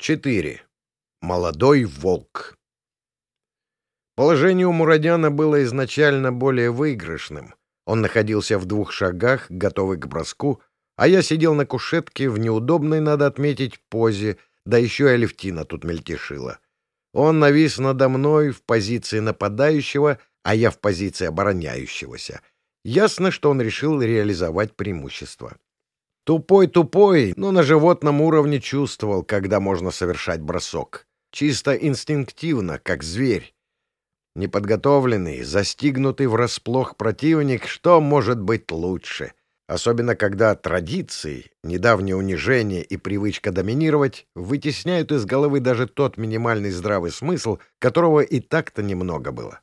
4. Молодой волк. Положение у Мурадяна было изначально более выигрышным. Он находился в двух шагах, готовый к броску, а я сидел на кушетке в неудобной, надо отметить, позе, да еще и Алевтина тут мельтешила. Он навис надо мной в позиции нападающего, а я в позиции обороняющегося. Ясно, что он решил реализовать преимущество. Тупой-тупой, но на животном уровне чувствовал, когда можно совершать бросок. Чисто инстинктивно, как зверь. Неподготовленный, застигнутый врасплох противник, что может быть лучше? Особенно когда традиции, недавнее унижение и привычка доминировать вытесняют из головы даже тот минимальный здравый смысл, которого и так-то немного было.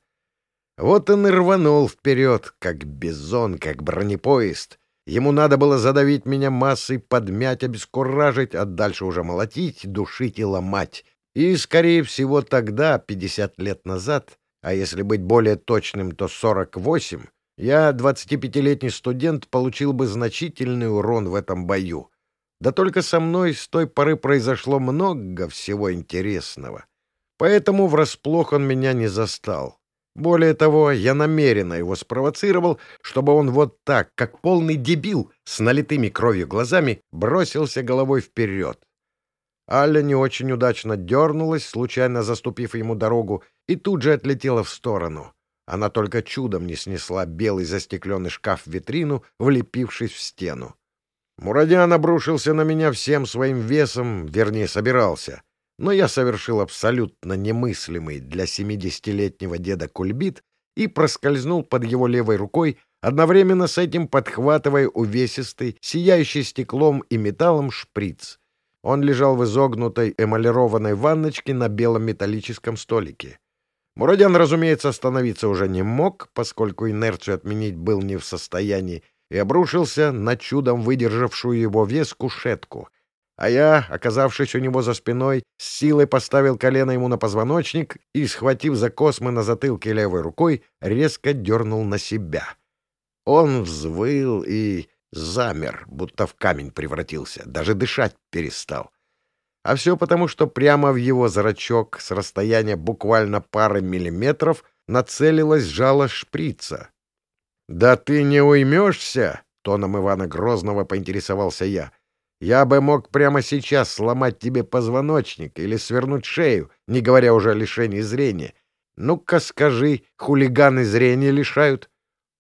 Вот он и рванул вперед, как бизон, как бронепоезд — Ему надо было задавить меня массой, подмять, обескуражить, а дальше уже молотить, душить и ломать. И, скорее всего, тогда, 50 лет назад, а если быть более точным, то 48, я, 25-летний студент, получил бы значительный урон в этом бою. Да только со мной с той поры произошло много всего интересного. Поэтому врасплох он меня не застал. Более того, я намеренно его спровоцировал, чтобы он вот так, как полный дебил, с налитыми кровью глазами, бросился головой вперед. Аля не очень удачно дернулась, случайно заступив ему дорогу, и тут же отлетела в сторону. Она только чудом не снесла белый застекленный шкаф в витрину, влепившись в стену. Мурадян обрушился на меня всем своим весом, вернее, собирался но я совершил абсолютно немыслимый для семидесятилетнего деда кульбит и проскользнул под его левой рукой, одновременно с этим подхватывая увесистый, сияющий стеклом и металлом шприц. Он лежал в изогнутой эмалированной ванночке на белом металлическом столике. Мурадян, разумеется, остановиться уже не мог, поскольку инерцию отменить был не в состоянии, и обрушился на чудом выдержавшую его вес кушетку, а я, оказавшись у него за спиной, с силой поставил колено ему на позвоночник и, схватив за космы на затылке левой рукой, резко дернул на себя. Он взвыл и замер, будто в камень превратился, даже дышать перестал. А все потому, что прямо в его зрачок с расстояния буквально пары миллиметров нацелилась жало шприца. — Да ты не уймешься! — тоном Ивана Грозного поинтересовался я. Я бы мог прямо сейчас сломать тебе позвоночник или свернуть шею, не говоря уже о лишении зрения. Ну-ка скажи, хулиганы зрения лишают?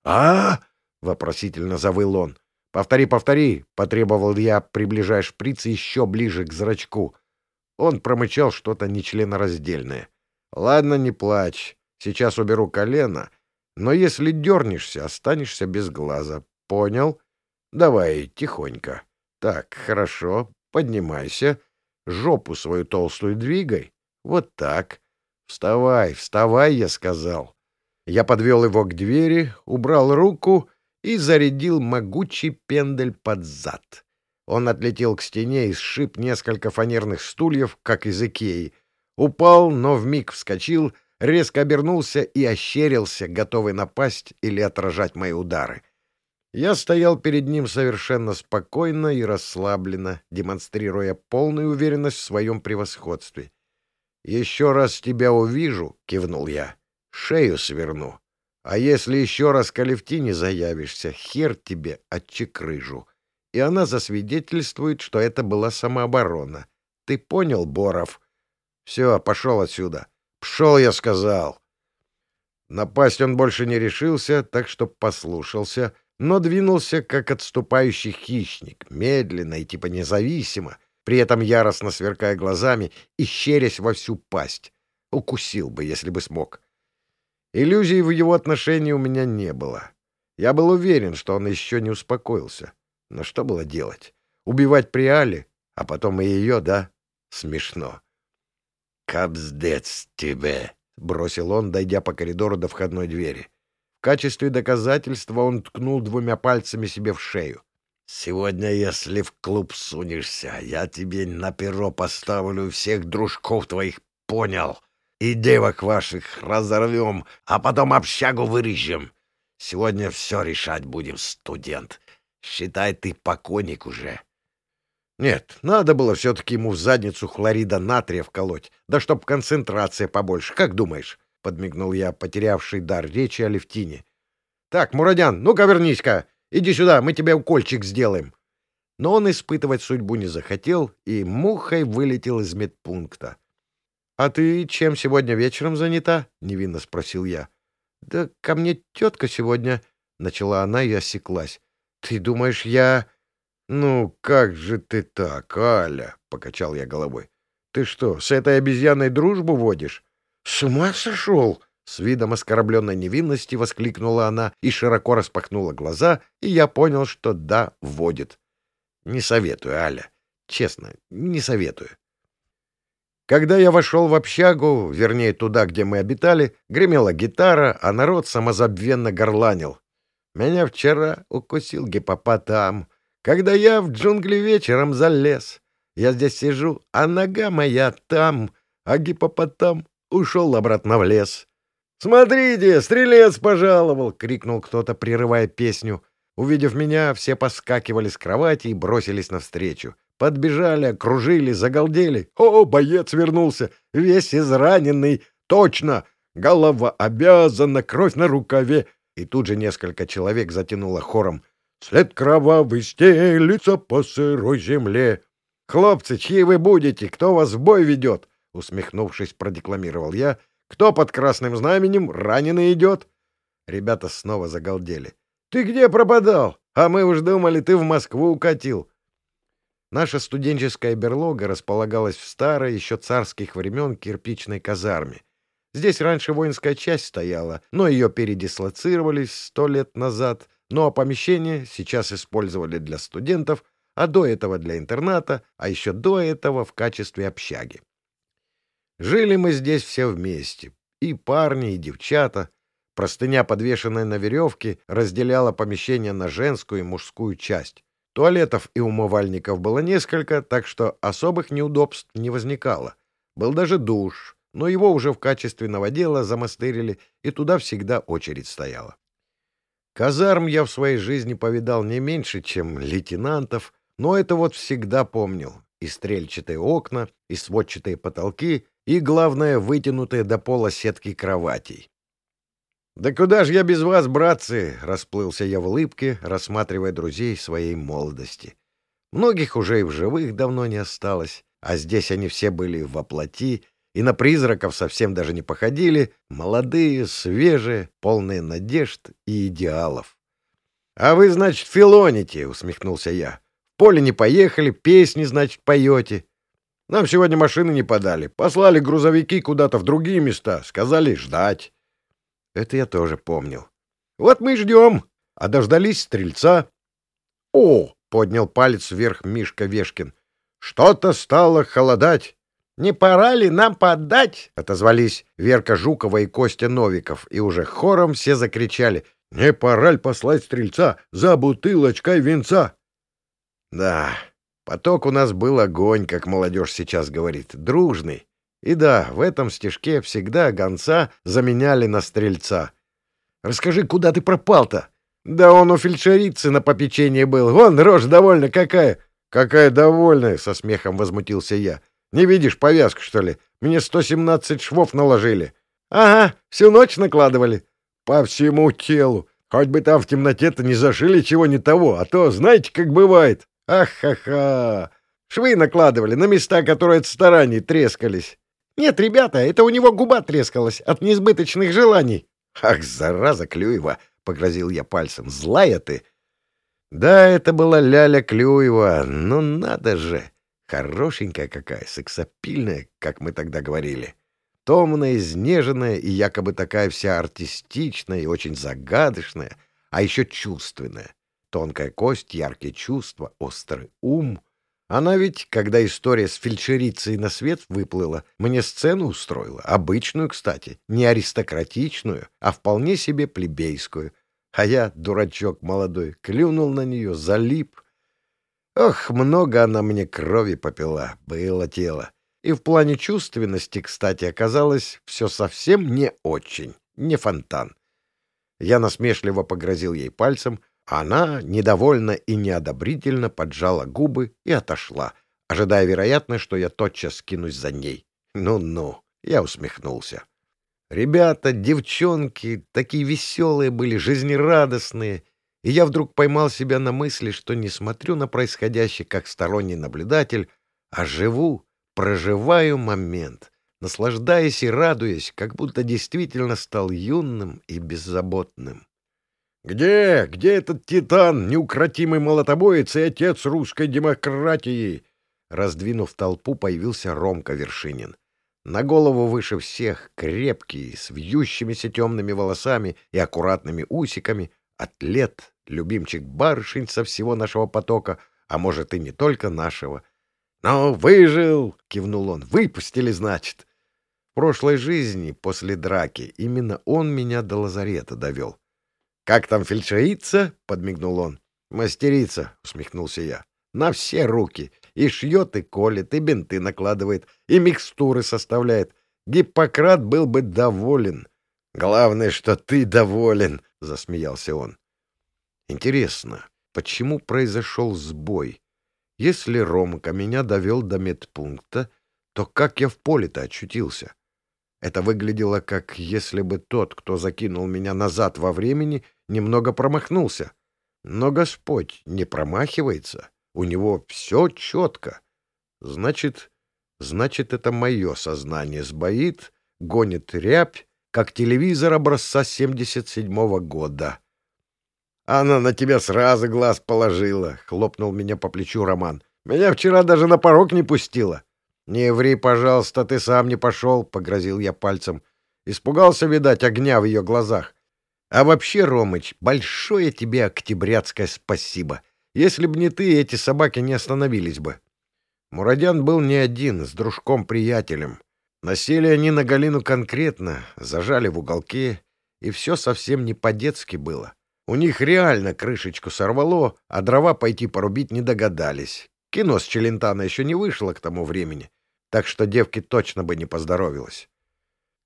А — вопросительно завыл он. — Повтори, повтори, — потребовал я, приближая шприц еще ближе к зрачку. Он промычал что-то нечленораздельное. — Ладно, не плачь, сейчас уберу колено, но если дернешься, останешься без глаза. Понял? Давай, тихонько. Так, хорошо, поднимайся. Жопу свою толстую двигай. Вот так. Вставай, вставай, я сказал. Я подвел его к двери, убрал руку и зарядил могучий пендель под зад. Он отлетел к стене и сшиб несколько фанерных стульев, как из Икеи. Упал, но вмиг вскочил, резко обернулся и ощерился, готовый напасть или отражать мои удары. Я стоял перед ним совершенно спокойно и расслабленно, демонстрируя полную уверенность в своем превосходстве. «Еще раз тебя увижу», — кивнул я, — «шею сверну. А если еще раз к Алевтине заявишься, хер тебе отчекрыжу». И она засвидетельствует, что это была самооборона. Ты понял, Боров? Все, пошел отсюда. Пшел, я сказал. Напасть он больше не решился, так что послушался — но двинулся как отступающий хищник, медленно и типа независимо, при этом яростно сверкая глазами и щерясь во всю пасть. Укусил бы, если бы смог. Иллюзий в его отношении у меня не было. Я был уверен, что он еще не успокоился. Но что было делать? Убивать при Але, а потом и ее, да? Смешно. «Капздец тебе!» — бросил он, дойдя по коридору до входной двери. В качестве доказательства он ткнул двумя пальцами себе в шею. «Сегодня, если в клуб сунешься, я тебе на перо поставлю всех дружков твоих, понял? И девок ваших разорвем, а потом общагу вырежем. Сегодня все решать будем, студент. Считай, ты покойник уже». Нет, надо было все-таки ему в задницу хлорида натрия вколоть, да чтоб концентрация побольше, как думаешь? — подмигнул я, потерявший дар речи о Левтине. — Так, Мурадян, ну-ка вернись-ка! Иди сюда, мы тебе укольчик сделаем. Но он испытывать судьбу не захотел и мухой вылетел из медпункта. — А ты чем сегодня вечером занята? — невинно спросил я. — Да ко мне тетка сегодня... — начала она и осеклась. — Ты думаешь, я... — Ну, как же ты так, Аля? — покачал я головой. — Ты что, с этой обезьяной дружбу водишь? — С ума сошел? С видом оскорбленной невинности воскликнула она и широко распахнула глаза, и я понял, что да, вводит. Не советую, Аля. Честно, не советую. Когда я вошел в общагу, вернее, туда, где мы обитали, гремела гитара, а народ самозабвенно горланил. Меня вчера укусил гипопотам, когда я в джунгли вечером залез. Я здесь сижу, а нога моя там, а гипопотам ушел обратно в лес. «Смотрите, стрелец пожаловал!» — крикнул кто-то, прерывая песню. Увидев меня, все поскакивали с кровати и бросились навстречу. Подбежали, окружили, загалдели. О, боец вернулся, весь израненный. Точно! Голова обязана, кровь на рукаве. И тут же несколько человек затянуло хором. След кровавый стелится по сырой земле. «Хлопцы, чьи вы будете? Кто вас в бой ведет?» Усмехнувшись, продекламировал я. «Кто под красным знаменем? Раненый идет?» Ребята снова загалдели. «Ты где пропадал? А мы уж думали, ты в Москву укатил. Наша студенческая берлога располагалась в старой, еще царских времен, кирпичной казарме. Здесь раньше воинская часть стояла, но ее передислоцировали сто лет назад, ну а помещение сейчас использовали для студентов, а до этого для интерната, а еще до этого в качестве общаги. Жили мы здесь все вместе, и парни, и девчата. Простыня, подвешенная на веревке, разделяла помещение на женскую и мужскую часть. Туалетов и умывальников было несколько, так что особых неудобств не возникало. Был даже душ, но его уже в качественного дела замастырили, и туда всегда очередь стояла. Казарм я в своей жизни повидал не меньше, чем лейтенантов, но это вот всегда помнил. И стрельчатые окна, и сводчатые потолки, и, главное, вытянутые до пола сетки кроватей. «Да куда ж я без вас, братцы?» — расплылся я в улыбке, рассматривая друзей своей молодости. Многих уже и в живых давно не осталось, а здесь они все были во плоти, и на призраков совсем даже не походили, молодые, свежие, полные надежд и идеалов. «А вы, значит, филоните!» — усмехнулся я. «В поле не поехали, песни, значит, поете. Нам сегодня машины не подали, послали грузовики куда-то в другие места, сказали ждать». Это я тоже помнил. Вот мы ждем, а дождались стрельца. О, поднял палец вверх Мишка Вешкин. Что-то стало холодать. Не пора ли нам подать? Отозвались Верка Жукова и Костя Новиков, и уже хором все закричали. Не пора ли послать стрельца за бутылочкой венца? Да, поток у нас был огонь, как молодежь сейчас говорит, дружный. И да, в этом стежке всегда гонца заменяли на стрельца. «Расскажи, куда ты пропал-то?» «Да он у фельдшерицы на попечении был. Вон, рожа довольна какая!» «Какая довольная!» — со смехом возмутился я. «Не видишь повязку, что ли? Мне сто семнадцать швов наложили». «Ага, всю ночь накладывали». «По всему телу. Хоть бы там в темноте-то не зашили чего не того, а то знаете, как бывает. Ах-ха-ха! Швы накладывали на места, которые от стараний трескались. Нет, ребята, это у него губа трескалась от неизбыточных желаний. Ах, зараза Клюева, погрозил я пальцем. Злая ты. Да, это была Ляля Клюева, но надо же. Хорошенькая какая, сексапильная, как мы тогда говорили. Томная, изнеженная и якобы такая вся артистичная и очень загадочная, а еще чувственная. Тонкая кость, яркие чувства, острый ум — она ведь, когда история с фельдшерицей на свет выплыла, мне сцену устроила, обычную, кстати, не аристократичную, а вполне себе плебейскую. А я, дурачок молодой, клюнул на нее, залип. Ох, много она мне крови попила, было тело. И в плане чувственности, кстати, оказалось все совсем не очень, не фонтан. Я насмешливо погрозил ей пальцем, Она недовольно и неодобрительно поджала губы и отошла, ожидая, вероятно, что я тотчас кинусь за ней. Ну-ну, я усмехнулся. Ребята, девчонки, такие веселые были, жизнерадостные, и я вдруг поймал себя на мысли, что не смотрю на происходящее как сторонний наблюдатель, а живу, проживаю момент, наслаждаясь и радуясь, как будто действительно стал юным и беззаботным. «Где? Где этот титан, неукротимый молотобоец и отец русской демократии?» Раздвинув толпу, появился Ромка Вершинин. На голову выше всех, крепкий, с вьющимися темными волосами и аккуратными усиками, атлет, любимчик барышень со всего нашего потока, а может и не только нашего. «Ну, выжил!» — кивнул он. «Выпустили, значит!» В прошлой жизни, после драки, именно он меня до лазарета довел. «Как там фельдшерица?» — подмигнул он. «Мастерица», — усмехнулся я. «На все руки. И шьет, и колет, и бинты накладывает, и микстуры составляет. Гиппократ был бы доволен». «Главное, что ты доволен», — засмеялся он. «Интересно, почему произошел сбой? Если Ромка меня довел до медпункта, то как я в поле-то очутился?» Это выглядело, как если бы тот, кто закинул меня назад во времени, немного промахнулся. Но Господь не промахивается, у него все четко. Значит, значит, это мое сознание сбоит, гонит рябь, как телевизор образца 77-го года. «Она на тебя сразу глаз положила», — хлопнул меня по плечу Роман. «Меня вчера даже на порог не пустила». «Не ври, пожалуйста, ты сам не пошел», — погрозил я пальцем. Испугался, видать, огня в ее глазах. «А вообще, Ромыч, большое тебе октябрятское спасибо. Если б не ты, эти собаки не остановились бы». Мурадян был не один, с дружком-приятелем. Насели они на Галину конкретно, зажали в уголке, и все совсем не по-детски было. У них реально крышечку сорвало, а дрова пойти порубить не догадались. Кино с Челентана еще не вышло к тому времени так что девке точно бы не поздоровилась.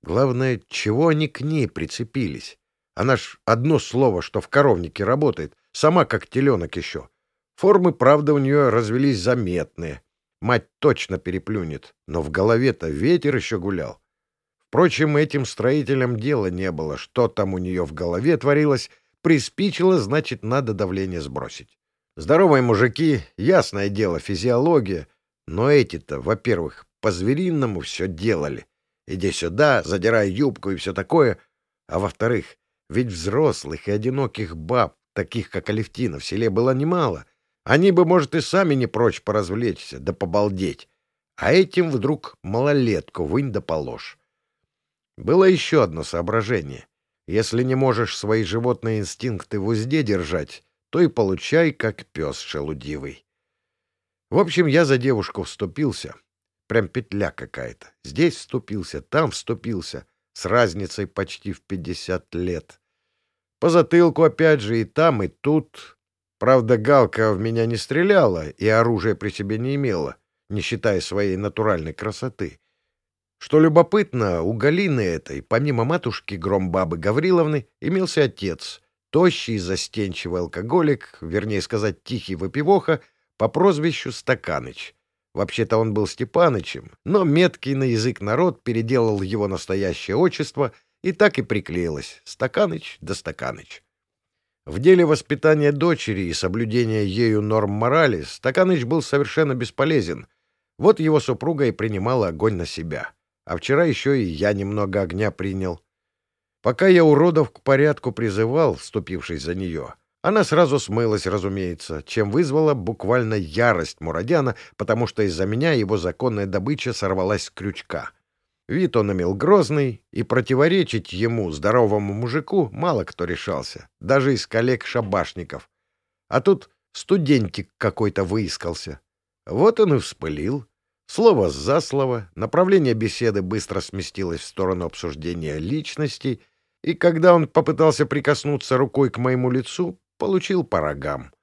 Главное, чего они к ней прицепились? Она ж одно слово, что в коровнике работает, сама как теленок еще. Формы, правда, у нее развелись заметные. Мать точно переплюнет, но в голове-то ветер еще гулял. Впрочем, этим строителям дела не было. Что там у нее в голове творилось, приспичило, значит, надо давление сбросить. Здоровые мужики, ясное дело, физиология. Но эти-то, во-первых, по-звериному все делали. Иди сюда, задирай юбку и все такое. А во-вторых, ведь взрослых и одиноких баб, таких как Алевтина, в селе было немало. Они бы, может, и сами не прочь поразвлечься, да побалдеть. А этим вдруг малолетку вынь да положь. Было еще одно соображение. Если не можешь свои животные инстинкты в узде держать, то и получай, как пес шелудивый. В общем, я за девушку вступился, Прям петля какая-то. Здесь вступился, там вступился, с разницей почти в пятьдесят лет. По затылку опять же и там, и тут. Правда, Галка в меня не стреляла и оружия при себе не имела, не считая своей натуральной красоты. Что любопытно, у Галины этой, помимо матушки Громбабы Гавриловны, имелся отец, тощий, застенчивый алкоголик, вернее сказать, тихий выпивоха, по прозвищу Стаканыч — Вообще-то он был Степанычем, но меткий на язык народ переделал его настоящее отчество, и так и приклеилось «Стаканыч да Стаканыч». В деле воспитания дочери и соблюдения ею норм морали Стаканыч был совершенно бесполезен. Вот его супруга и принимала огонь на себя. А вчера еще и я немного огня принял. Пока я уродов к порядку призывал, вступившись за нее, она сразу смылась, разумеется, чем вызвала буквально ярость Мурадяна, потому что из-за меня его законная добыча сорвалась с крючка. Вид он имел грозный, и противоречить ему, здоровому мужику, мало кто решался, даже из коллег-шабашников. А тут студентик какой-то выискался. Вот он и вспылил. Слово за слово, направление беседы быстро сместилось в сторону обсуждения личностей, и когда он попытался прикоснуться рукой к моему лицу, получил по рогам.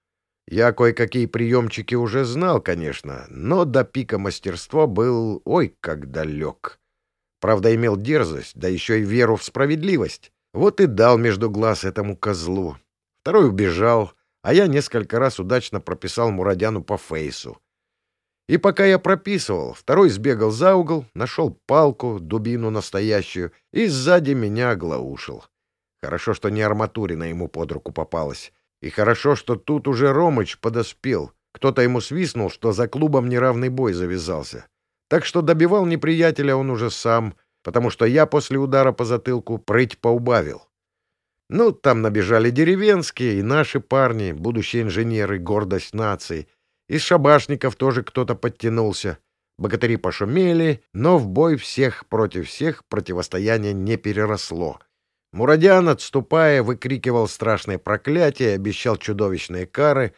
Я кое-какие приемчики уже знал, конечно, но до пика мастерства был ой как далек. Правда, имел дерзость, да еще и веру в справедливость. Вот и дал между глаз этому козлу. Второй убежал, а я несколько раз удачно прописал Мурадяну по фейсу. И пока я прописывал, второй сбегал за угол, нашел палку, дубину настоящую, и сзади меня оглаушил. Хорошо, что не арматурина ему под руку попалась. И хорошо, что тут уже Ромыч подоспел. Кто-то ему свистнул, что за клубом неравный бой завязался. Так что добивал неприятеля он уже сам, потому что я после удара по затылку прыть поубавил. Ну, там набежали деревенские и наши парни, будущие инженеры, гордость нации — из шабашников тоже кто-то подтянулся. Богатыри пошумели, но в бой всех против всех противостояние не переросло. Мурадян, отступая, выкрикивал страшные проклятия, обещал чудовищные кары.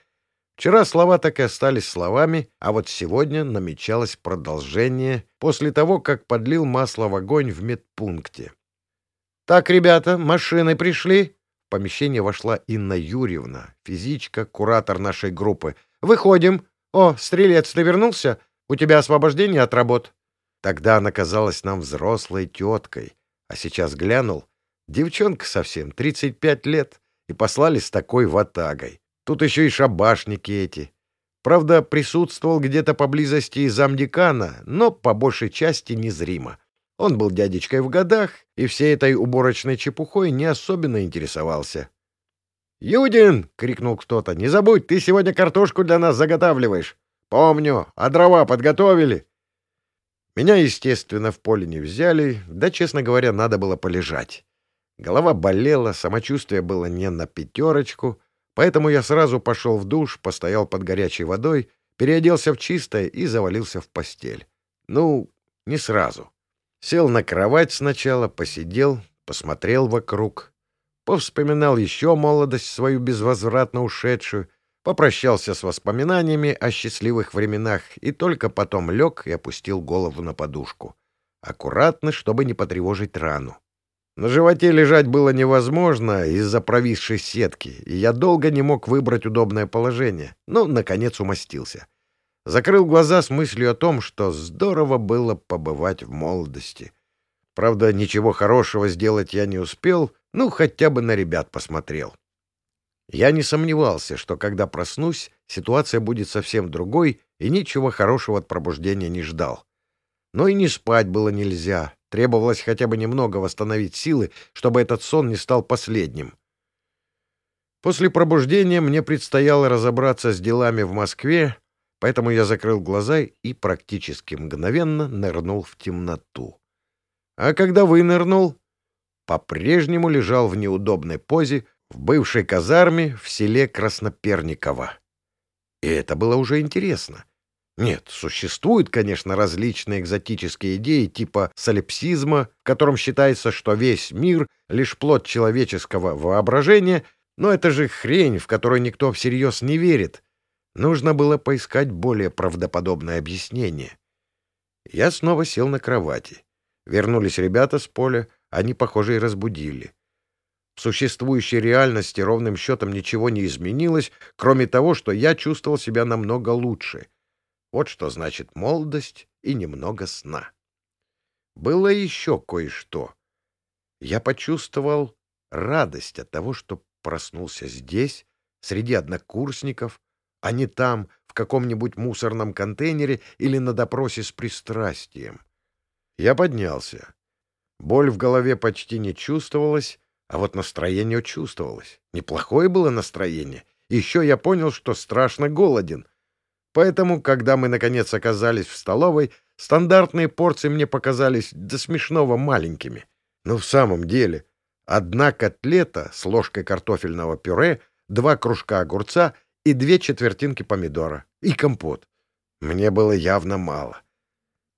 Вчера слова так и остались словами, а вот сегодня намечалось продолжение после того, как подлил масло в огонь в медпункте. — Так, ребята, машины пришли. В помещение вошла Инна Юрьевна, физичка, куратор нашей группы — Выходим. О, стрелец, ты вернулся? У тебя освобождение от работ. Тогда она казалась нам взрослой теткой, а сейчас глянул. Девчонка совсем, 35 лет, и послали с такой ватагой. Тут еще и шабашники эти. Правда, присутствовал где-то поблизости и замдекана, но по большей части незримо. Он был дядечкой в годах, и всей этой уборочной чепухой не особенно интересовался. «Юдин!» — крикнул кто-то. «Не забудь, ты сегодня картошку для нас заготавливаешь!» «Помню, а дрова подготовили?» Меня, естественно, в поле не взяли, да, честно говоря, надо было полежать. Голова болела, самочувствие было не на пятерочку, поэтому я сразу пошел в душ, постоял под горячей водой, переоделся в чистое и завалился в постель. Ну, не сразу. Сел на кровать сначала, посидел, посмотрел вокруг, повспоминал еще молодость свою безвозвратно ушедшую, попрощался с воспоминаниями о счастливых временах и только потом лег и опустил голову на подушку. Аккуратно, чтобы не потревожить рану. На животе лежать было невозможно из-за провисшей сетки, и я долго не мог выбрать удобное положение, но, наконец, умостился. Закрыл глаза с мыслью о том, что здорово было побывать в молодости. Правда, ничего хорошего сделать я не успел — ну, хотя бы на ребят посмотрел. Я не сомневался, что когда проснусь, ситуация будет совсем другой, и ничего хорошего от пробуждения не ждал. Но и не спать было нельзя. Требовалось хотя бы немного восстановить силы, чтобы этот сон не стал последним. После пробуждения мне предстояло разобраться с делами в Москве, поэтому я закрыл глаза и практически мгновенно нырнул в темноту. А когда вынырнул, по-прежнему лежал в неудобной позе в бывшей казарме в селе Красноперниково. И это было уже интересно. Нет, существуют, конечно, различные экзотические идеи типа солипсизма, в котором считается, что весь мир — лишь плод человеческого воображения, но это же хрень, в которую никто всерьез не верит. Нужно было поискать более правдоподобное объяснение. Я снова сел на кровати. Вернулись ребята с поля, они, похоже, и разбудили. В существующей реальности ровным счетом ничего не изменилось, кроме того, что я чувствовал себя намного лучше. Вот что значит молодость и немного сна. Было еще кое-что. Я почувствовал радость от того, что проснулся здесь, среди однокурсников, а не там, в каком-нибудь мусорном контейнере или на допросе с пристрастием. Я поднялся. Боль в голове почти не чувствовалась, а вот настроение чувствовалось. Неплохое было настроение. Еще я понял, что страшно голоден. Поэтому, когда мы, наконец, оказались в столовой, стандартные порции мне показались до смешного маленькими. Но в самом деле, одна котлета с ложкой картофельного пюре, два кружка огурца и две четвертинки помидора. И компот. Мне было явно мало. —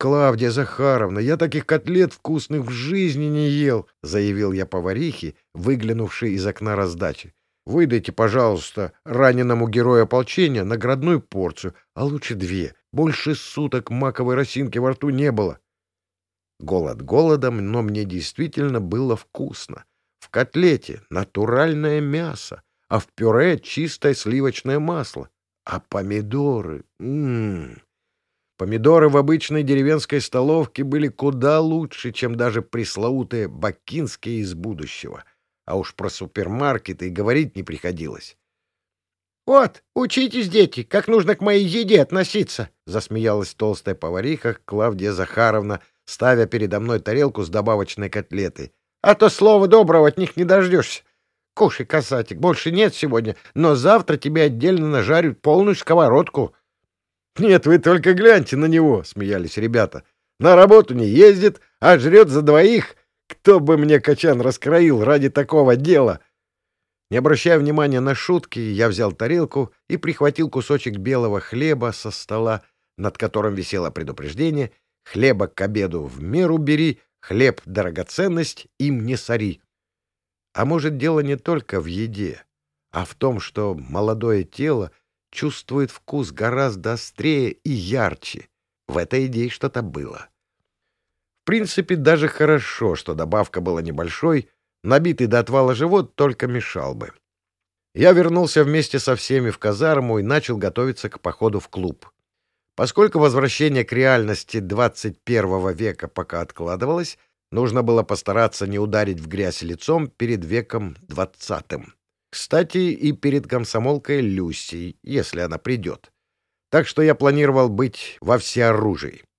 «Клавдия Захаровна, я таких котлет вкусных в жизни не ел», — заявил я поварихе, выглянувшей из окна раздачи. «Выдайте, пожалуйста, раненому герою ополчения наградную порцию, а лучше две. Больше суток маковой росинки во рту не было». Голод голодом, но мне действительно было вкусно. В котлете натуральное мясо, а в пюре чистое сливочное масло. А помидоры... М -м -м. Помидоры в обычной деревенской столовке были куда лучше, чем даже пресловутые бакинские из будущего. А уж про супермаркеты и говорить не приходилось. Вот, учитесь, дети, как нужно к моей еде относиться, — засмеялась толстая повариха Клавдия Захаровна, ставя передо мной тарелку с добавочной котлетой. — А то слова доброго от них не дождешься. Кушай, касатик, больше нет сегодня, но завтра тебе отдельно нажарят полную сковородку. — Нет, вы только гляньте на него, — смеялись ребята. — На работу не ездит, а жрет за двоих. Кто бы мне качан раскроил ради такого дела? Не обращая внимания на шутки, я взял тарелку и прихватил кусочек белого хлеба со стола, над которым висело предупреждение «Хлеба к обеду в меру бери, хлеб — дорогоценность, им не сори». А может, дело не только в еде, а в том, что молодое тело чувствует вкус гораздо острее и ярче. В этой идее что-то было. В принципе, даже хорошо, что добавка была небольшой, набитый до отвала живот только мешал бы. Я вернулся вместе со всеми в казарму и начал готовиться к походу в клуб. Поскольку возвращение к реальности 21 века пока откладывалось, Нужно было постараться не ударить в грязь лицом перед веком двадцатым. Кстати, и перед комсомолкой Люсей, если она придет. Так что я планировал быть во всеоружии. —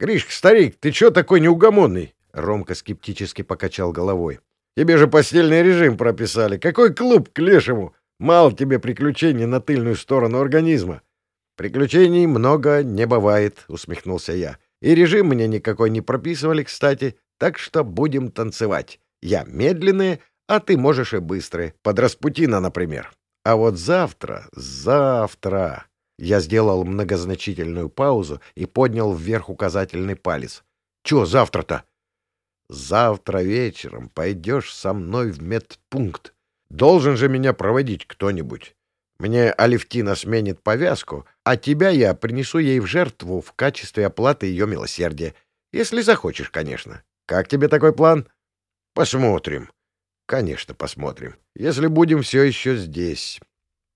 Гришка, старик, ты чё такой неугомонный? — Ромка скептически покачал головой. — Тебе же постельный режим прописали. Какой клуб к лешему? Мало тебе приключений на тыльную сторону организма. — Приключений много не бывает, — усмехнулся я. — И режим мне никакой не прописывали, кстати. Так что будем танцевать. Я медленные, а ты можешь и быстрые. Под Распутина, например. А вот завтра, завтра... Я сделал многозначительную паузу и поднял вверх указательный палец. Чего завтра-то? Завтра вечером пойдешь со мной в медпункт. Должен же меня проводить кто-нибудь. Мне Алевтина сменит повязку, а тебя я принесу ей в жертву в качестве оплаты ее милосердия. Если захочешь, конечно. Как тебе такой план? Посмотрим. Конечно, посмотрим. Если будем все еще здесь.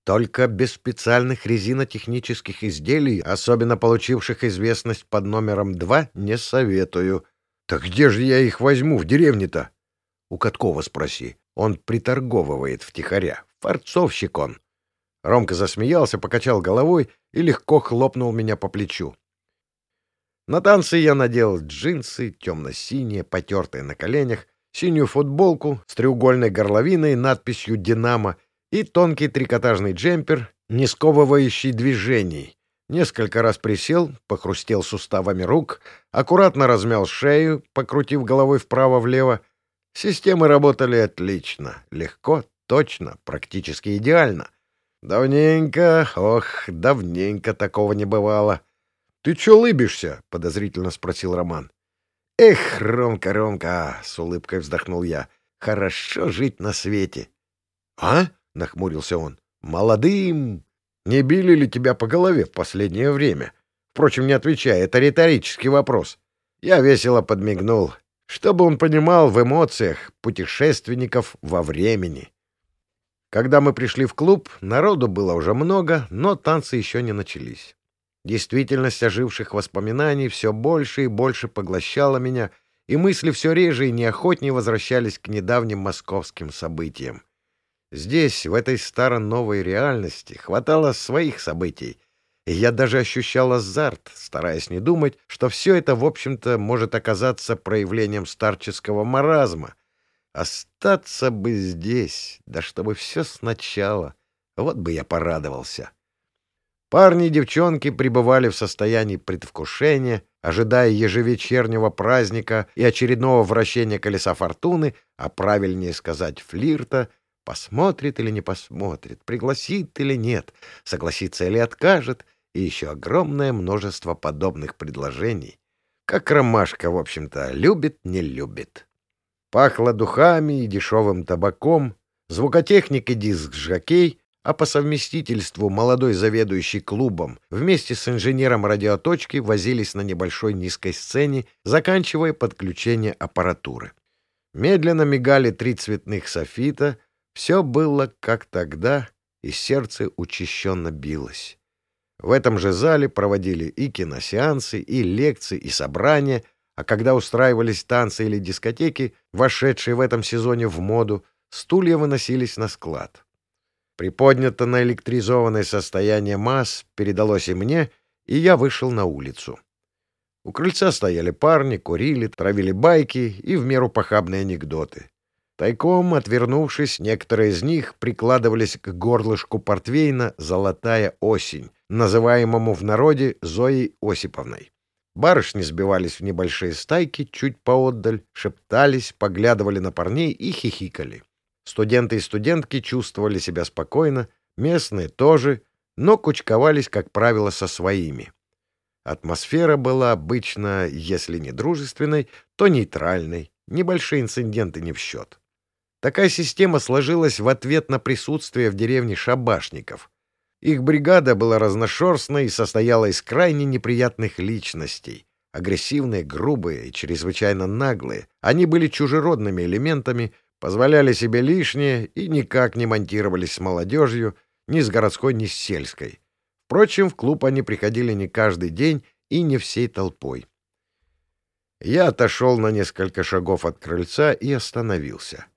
Только без специальных резинотехнических изделий, особенно получивших известность под номером два, не советую. Так где же я их возьму в деревне-то? У Каткова спроси. Он приторговывает втихаря. Форцовщик он. Ромка засмеялся, покачал головой и легко хлопнул меня по плечу. На танцы я надел джинсы, темно-синие, потертые на коленях, синюю футболку с треугольной горловиной, надписью «Динамо» и тонкий трикотажный джемпер, не сковывающий движений. Несколько раз присел, похрустел суставами рук, аккуратно размял шею, покрутив головой вправо-влево. Системы работали отлично, легко, точно, практически идеально. Давненько, ох, давненько такого не бывало. «Ты чё лыбишься?» — подозрительно спросил Роман. «Эх, Ромка, Ромка!» — с улыбкой вздохнул я. «Хорошо жить на свете». «А?» — нахмурился он. «Молодым! Не били ли тебя по голове в последнее время?» Впрочем, не отвечай, это риторический вопрос. Я весело подмигнул, чтобы он понимал в эмоциях путешественников во времени. Когда мы пришли в клуб, народу было уже много, но танцы еще не начались. Действительность оживших воспоминаний все больше и больше поглощала меня, и мысли все реже и неохотнее возвращались к недавним московским событиям. Здесь, в этой старо-новой реальности, хватало своих событий, и я даже ощущал азарт, стараясь не думать, что все это, в общем-то, может оказаться проявлением старческого маразма. Остаться бы здесь, да чтобы все сначала. Вот бы я порадовался. Парни и девчонки пребывали в состоянии предвкушения, ожидая ежевечернего праздника и очередного вращения колеса фортуны, а правильнее сказать флирта, посмотрит или не посмотрит, пригласит или нет, согласится или откажет, и еще огромное множество подобных предложений. Как ромашка, в общем-то, любит, не любит. Пахло духами и дешевым табаком, звукотехник и диск-жокей — а по совместительству молодой заведующий клубом вместе с инженером радиоточки возились на небольшой низкой сцене, заканчивая подключение аппаратуры. Медленно мигали три цветных софита, все было как тогда, и сердце учащенно билось. В этом же зале проводили и киносеансы, и лекции, и собрания, а когда устраивались танцы или дискотеки, вошедшие в этом сезоне в моду, стулья выносились на склад. Приподнято на электризованное состояние масс передалось и мне, и я вышел на улицу. У крыльца стояли парни, курили, травили байки и в меру похабные анекдоты. Тайком, отвернувшись, некоторые из них прикладывались к горлышку портвейна «Золотая осень», называемому в народе Зоей Осиповной. Барышни сбивались в небольшие стайки чуть поотдаль, шептались, поглядывали на парней и хихикали. Студенты и студентки чувствовали себя спокойно, местные тоже, но кучковались, как правило, со своими. Атмосфера была обычно, если не дружественной, то нейтральной, небольшие инциденты не в счет. Такая система сложилась в ответ на присутствие в деревне шабашников. Их бригада была разношерстной и состояла из крайне неприятных личностей. Агрессивные, грубые и чрезвычайно наглые, они были чужеродными элементами, позволяли себе лишнее и никак не монтировались с молодежью, ни с городской, ни с сельской. Впрочем, в клуб они приходили не каждый день и не всей толпой. Я отошел на несколько шагов от крыльца и остановился.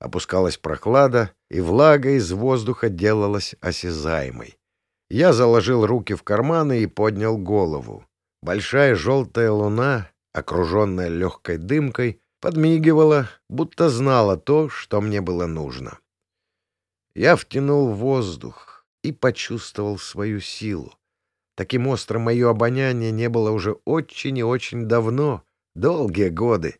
Опускалась прохлада, и влага из воздуха делалась осязаемой. Я заложил руки в карманы и поднял голову. Большая желтая луна, окруженная легкой дымкой, подмигивала, будто знала то, что мне было нужно. Я втянул воздух и почувствовал свою силу. Таким острым мое обоняние не было уже очень и очень давно, долгие годы.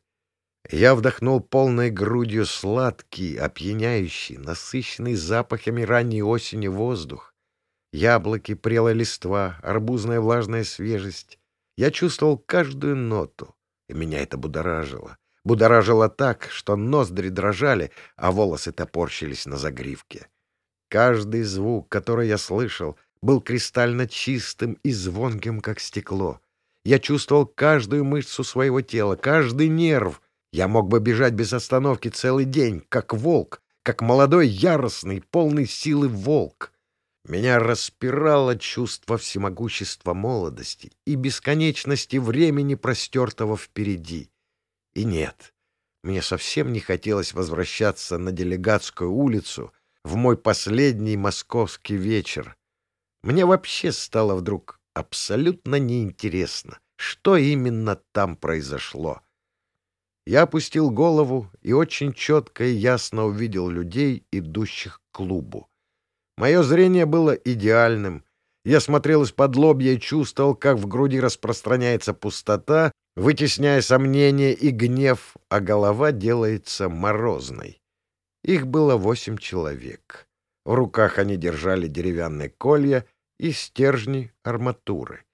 Я вдохнул полной грудью сладкий, опьяняющий, насыщенный запахами ранней осени воздух. Яблоки, прелая листва, арбузная влажная свежесть. Я чувствовал каждую ноту, и меня это будоражило. Будоражило так, что ноздри дрожали, а волосы топорщились на загривке. Каждый звук, который я слышал, был кристально чистым и звонким, как стекло. Я чувствовал каждую мышцу своего тела, каждый нерв — я мог бы бежать без остановки целый день, как волк, как молодой, яростный, полный силы волк. Меня распирало чувство всемогущества молодости и бесконечности времени, простертого впереди. И нет, мне совсем не хотелось возвращаться на Делегатскую улицу в мой последний московский вечер. Мне вообще стало вдруг абсолютно неинтересно, что именно там произошло. Я опустил голову и очень четко и ясно увидел людей, идущих к клубу. Мое зрение было идеальным. Я смотрел из-под лобья и чувствовал, как в груди распространяется пустота, вытесняя сомнения и гнев, а голова делается морозной. Их было восемь человек. В руках они держали деревянные колья и стержни арматуры.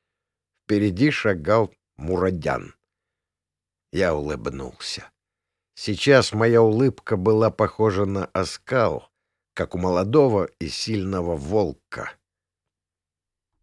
Впереди шагал Мурадян. Я улыбнулся. Сейчас моя улыбка была похожа на оскал, как у молодого и сильного волка.